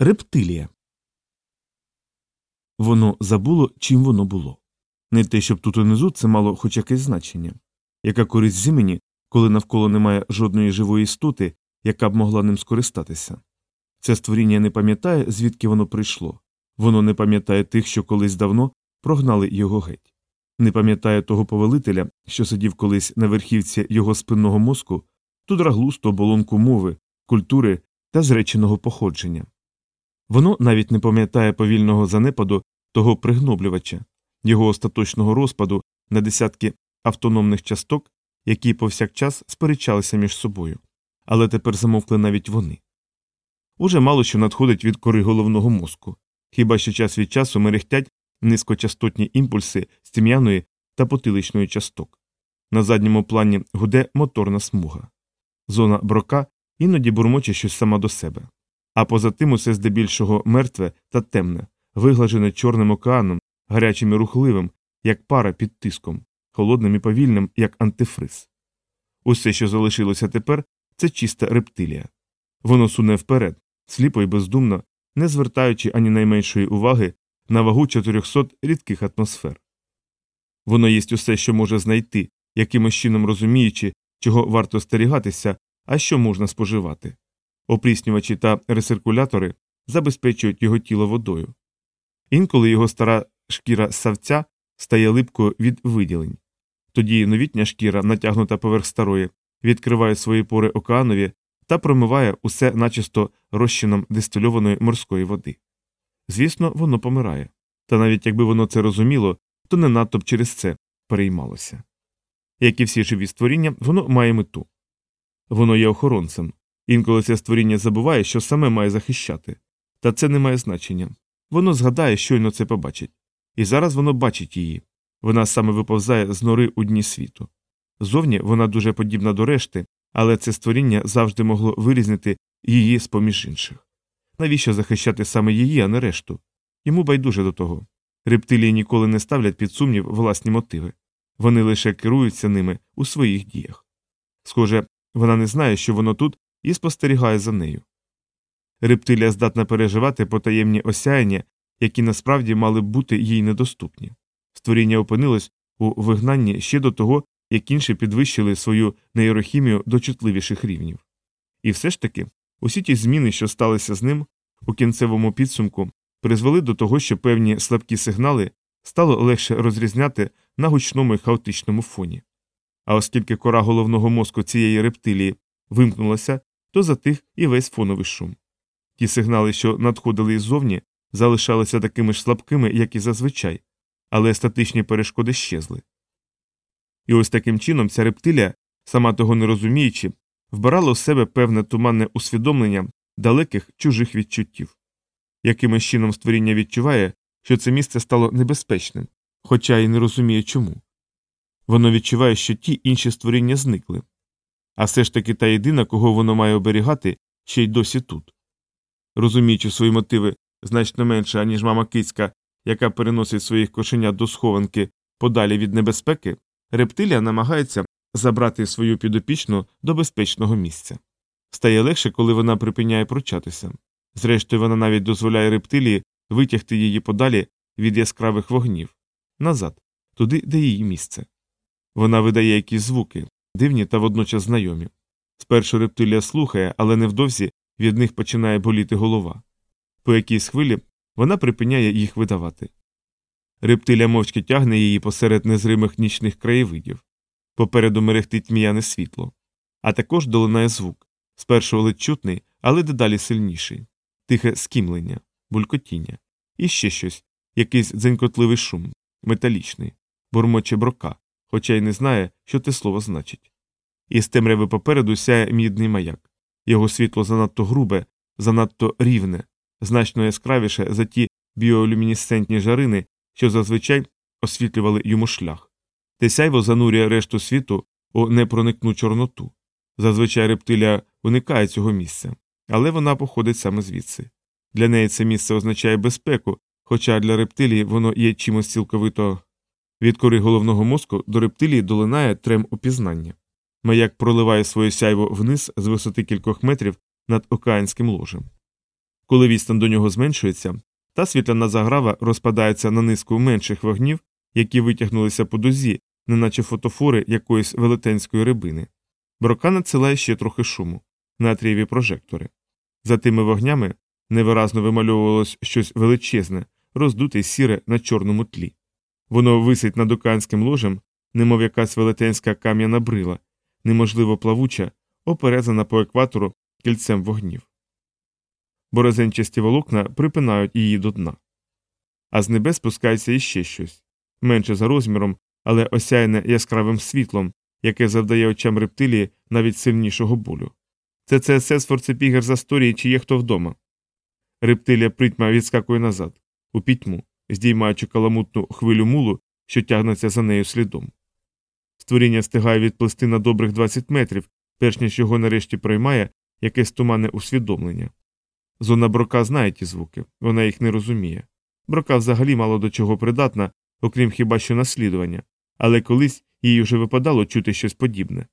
Рептилія. Воно забуло, чим воно було. Не те, щоб тут унизу це мало хоч якесь значення. Яка користь зімені, коли навколо немає жодної живої істоти, яка б могла ним скористатися? Це створіння не пам'ятає, звідки воно прийшло. Воно не пам'ятає тих, що колись давно прогнали його геть. Не пам'ятає того повелителя, що сидів колись на верхівці його спинного мозку, ту драглусту оболонку мови, культури та зреченого походження. Воно навіть не пам'ятає повільного занепаду того пригноблювача, його остаточного розпаду на десятки автономних часток, які повсякчас сперечалися між собою, але тепер замовкли навіть вони. Уже мало що надходить від кори головного мозку, хіба що час від часу мерехтять низькочастотні імпульси з тім'яної та потиличної часток. На задньому плані гуде моторна смуга. Зона брока іноді бурмоче щось сама до себе. А поза тим усе здебільшого мертве та темне, виглажене чорним океаном, гарячим і рухливим, як пара під тиском, холодним і повільним, як антифриз. Усе, що залишилося тепер, це чиста рептилія. Воно суне вперед, сліпо і бездумно, не звертаючи ані найменшої уваги на вагу 400 рідких атмосфер. Воно їсть усе, що може знайти, якимось чином розуміючи, чого варто стерігатися, а що можна споживати. Опріснювачі та рециркулятори забезпечують його тіло водою. Інколи його стара шкіра савця стає липкою від виділень. Тоді новітня шкіра, натягнута поверх старої, відкриває свої пори океанові та промиває усе начисто розчином дистильованої морської води. Звісно, воно помирає. Та навіть якби воно це розуміло, то не надто б через це переймалося. Як і всі живі створіння, воно має мету. Воно є охоронцем. Інколи це створіння забуває, що саме має захищати. Та це не має значення. Воно згадає, щойно це побачить. І зараз воно бачить її. Вона саме виповзає з нори у дні світу. Зовні вона дуже подібна до решти, але це створіння завжди могло вирізнити її з поміж інших. Навіщо захищати саме її, а не решту? Йому байдуже до того. Рептилії ніколи не ставлять під сумнів власні мотиви. Вони лише керуються ними у своїх діях. Схоже, вона не знає, що воно тут, і спостерігає за нею. Рептилія здатна переживати потаємні осяяння, які насправді мали бути їй недоступні. Створіння опинилось у вигнанні ще до того, як інші підвищили свою нейрохімію до чутливіших рівнів. І все ж таки, усі ті зміни, що сталися з ним, у кінцевому підсумку, призвели до того, що певні слабкі сигнали стало легше розрізняти на гучному і хаотичному фоні. А оскільки кора головного мозку цієї рептилії вимкнулася, то затих і весь фоновий шум. Ті сигнали, що надходили іззовні, залишалися такими ж слабкими, як і зазвичай, але статичні перешкоди щезли. І ось таким чином ця рептилія, сама того не розуміючи, вбирала в себе певне туманне усвідомлення далеких чужих відчуттів. Якимось чином створіння відчуває, що це місце стало небезпечним, хоча й не розуміє чому. Воно відчуває, що ті інші створіння зникли. А все ж таки та єдина, кого воно має оберігати, ще й досі тут. Розуміючи свої мотиви значно менше, аніж мама кицька, яка переносить своїх кошенят до схованки подалі від небезпеки, рептилія намагається забрати свою підопічну до безпечного місця. Стає легше, коли вона припиняє пручатися. Зрештою, вона навіть дозволяє рептилії витягти її подалі від яскравих вогнів, назад, туди, де її місце. Вона видає якісь звуки, дивні та водночас знайомі. Спершу рептилія слухає, але невдовзі від них починає боліти голова. По якійсь хвилі вона припиняє їх видавати. Рептилія мовчки тягне її посеред незримих нічних краєвидів. Попереду мерехтить м'яне світло, а також долинає звук, спершу ледь чутний, але дедалі сильніший, тихе скімлення, булькотіння, і ще щось, якийсь дзенькотливий шум, металічний, бурмоче брока, хоча й не знає, що те слово значить. Із темряви попереду сяє мідний маяк. Його світло занадто грубе, занадто рівне, значно яскравіше за ті біолюмінесцентні жарини, що зазвичай освітлювали йому шлях. Те сяйво занурює решту світу у непроникну чорноту. Зазвичай рептилія уникає цього місця, але вона походить саме звідси. Для неї це місце означає безпеку, хоча для рептилії воно є чимось цілковито. Від кори головного мозку до рептилії долинає трем упізнання. Маяк проливає своє сяйво вниз з висоти кількох метрів над океанським ложем. Коли відстань до нього зменшується, та світляна заграва розпадається на низку менших вогнів, які витягнулися по дозі, неначе фотофори якоїсь велетенської рибини. Брока надсилає ще трохи шуму, натрієві прожектори. За тими вогнями невиразно вимальовувалось щось величезне, роздуте й сіре на чорному тлі. Воно висить над океанським ложем, немов якась велетенська кам'яна брила, неможливо плавуча, оперезана по екватору кільцем вогнів. Борозенчасті волокна припинають її до дна. А з небес спускається іще щось менше за розміром, але осяяне яскравим світлом, яке завдає очам рептилії навіть сильнішого болю. Це ЦСС Форцепігер з Асторії, чи є хто вдома. Рептилія притьма відскакує назад, у пітьму, здіймаючи каламутну хвилю мулу, що тягнеться за нею слідом. Створіння встигає відплисти на добрих 20 метрів, перш ніж його нарешті проймає якесь туманне усвідомлення. Зона брока знає ті звуки, вона їх не розуміє. Брока взагалі мало до чого придатна, окрім хіба що наслідування, але колись їй вже випадало чути щось подібне.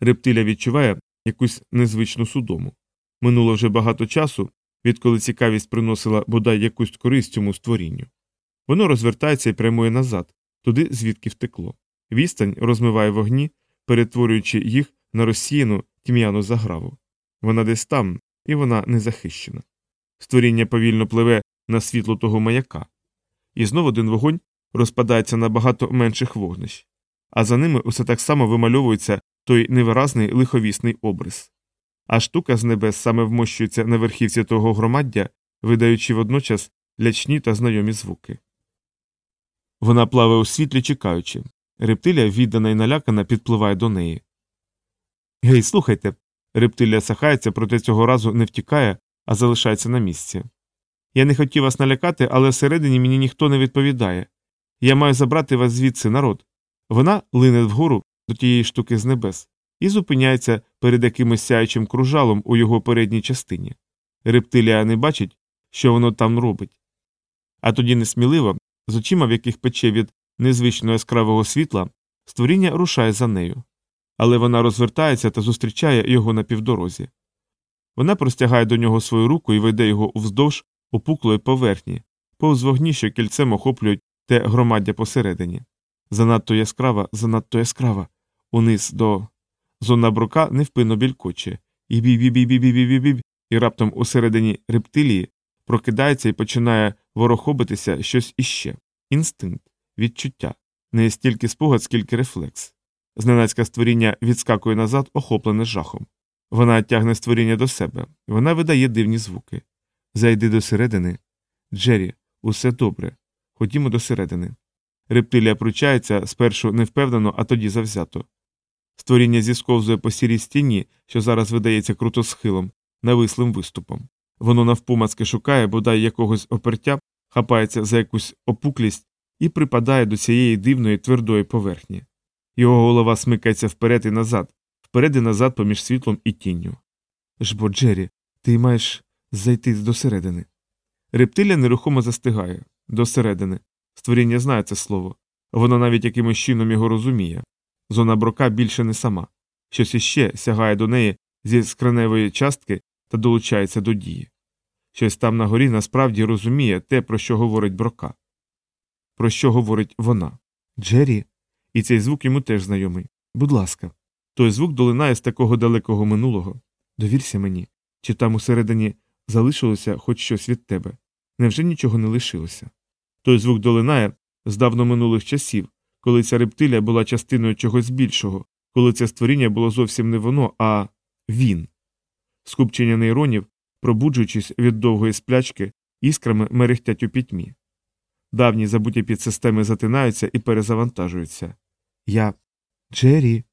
Рептиля відчуває якусь незвичну судому. Минуло вже багато часу, відколи цікавість приносила бодай якусь користь цьому створінню. Воно розвертається і прямує назад, туди, звідки втекло. Відстань розмиває вогні, перетворюючи їх на розсіяну тьмяну заграву. Вона десь там, і вона не захищена. Створіння повільно пливе на світло того маяка, і знов один вогонь розпадається на багато менших вогнищ, а за ними усе так само вимальовується той невиразний лиховісний обрис. А штука з небес саме вмощується на верхівці того громаддя, видаючи водночас лячні та знайомі звуки. Вона плаве у світлі, чекаючи. Рептилія, віддана і налякана, підпливає до неї. Гей, слухайте. Рептилія сахається, проте цього разу не втікає, а залишається на місці. Я не хотів вас налякати, але всередині мені ніхто не відповідає. Я маю забрати вас звідси, народ. Вона лине вгору до тієї штуки з небес і зупиняється перед якимось сяючим кружалом у його передній частині. Рептилія не бачить, що воно там робить. А тоді несміливо, з очима, в яких пече від незвично яскравого світла, створіння рушає за нею. Але вона розвертається та зустрічає його на півдорозі. Вона простягає до нього свою руку і веде його уздовж опуклої поверхні, повз вогні, що кільцем охоплюють те громаддя посередині. Занадто яскрава, занадто яскрава, униз до. Зона брука невпинно бількоче, і бі бі бі бі бі бі бі бі і раптом усередині рептилії прокидається і починає ворохобитися щось іще інстинкт, відчуття, не стільки спогад, скільки рефлекс. Зненацька створіння відскакує назад, охоплене жахом. Вона тягне створіння до себе, вона видає дивні звуки. Зайди до середини. Джері, усе добре. Ходімо до середини. Рептилія пручається спершу невпевнено, а тоді завзято. Створіння зісковзує по сірій стіні, що зараз видається круто схилом, навислим виступом. Воно навпомацки шукає бодай якогось опертя, хапається за якусь опуклість і припадає до цієї дивної твердої поверхні. Його голова смикається вперед і назад, вперед і назад поміж світлом і тінню. Жбо, Джері, ти маєш зайти досередини. Рептилія нерухомо застигає досередини. Створіння знає це слово. Воно навіть якимось чином його розуміє. Зона брока більше не сама. Щось іще сягає до неї зі скриневої частки та долучається до дії. Щось там на горі насправді розуміє те, про що говорить брока. Про що говорить вона. Джері. І цей звук йому теж знайомий. Будь ласка. Той звук долинає з такого далекого минулого. Довірся мені, чи там усередині залишилося хоч щось від тебе. Невже нічого не лишилося? Той звук долинає з давно минулих часів, коли ця рептилія була частиною чогось більшого, коли це створіння було зовсім не воно, а він. Скупчення нейронів, пробуджуючись від довгої сплячки, іскрами мерехтять у пітьмі. Давні забуті підсистеми затинаються і перезавантажуються. Я. Джері.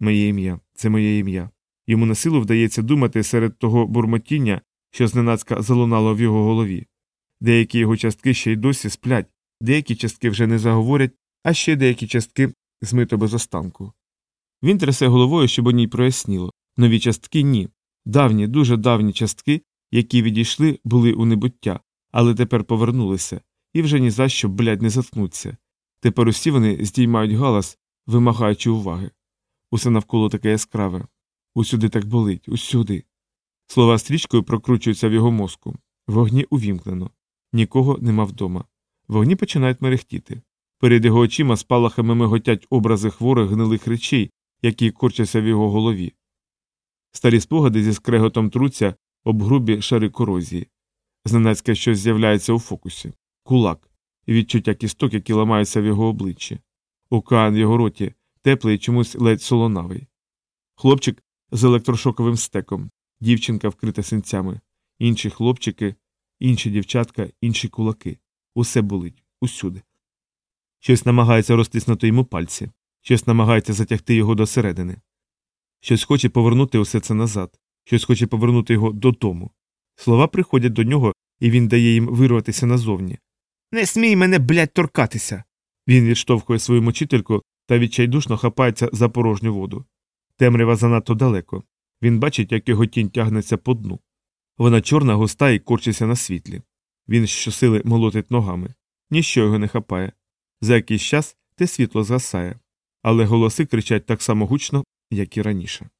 Моє ім'я, це моє ім'я. Йому на силу вдається думати серед того бурмотіння, що зненацька залунало в його голові. Деякі його частки ще й досі сплять, деякі частки вже не заговорять, а ще деякі частки змито без останку. Він трясе головою, щоб у ній проясніло. Нові частки ні. Давні, дуже давні частки, які відійшли, були у небуття, але тепер повернулися, і вже ні за що, блядь, не заткнуться. Тепер усі вони здіймають галас, вимагаючи уваги. Усе навколо таке яскраве. Усюди так болить, усюди. Слова стрічкою прокручуються в його мозку. Вогні увімкнено. Нікого нема вдома. Вогні починають мерехтіти. Перед його очима спалахами миготять образи хворих гнилих речей, які корчаться в його голові. Старі спогади зі скреготом труться об грубі шари корозії. Зненацька щось з'являється у фокусі кулак, відчуття кісток, які ламаються в його обличчі. Океан в його роті, теплий чомусь ледь солонавий. Хлопчик з електрошоковим стеком, дівчинка вкрита синцями, інші хлопчики, інші дівчатка, інші кулаки. Усе болить, усюди. Щось намагається розтиснути йому пальці, щось намагається затягти його до середини. Щось хоче повернути усе це назад, щось хоче повернути його додому. Слова приходять до нього, і він дає їм вирватися назовні. Не смій мене, блядь, торкатися. Він відштовхує свою мучительку та відчайдушно хапається за порожню воду. Темрява занадто далеко. Він бачить, як його тінь тягнеться по дну. Вона чорна, густа і корчиться на світлі. Він щосили молотить ногами. Ніщо його не хапає. За якийсь час те світло згасає, але голоси кричать так само гучно, як і раніше.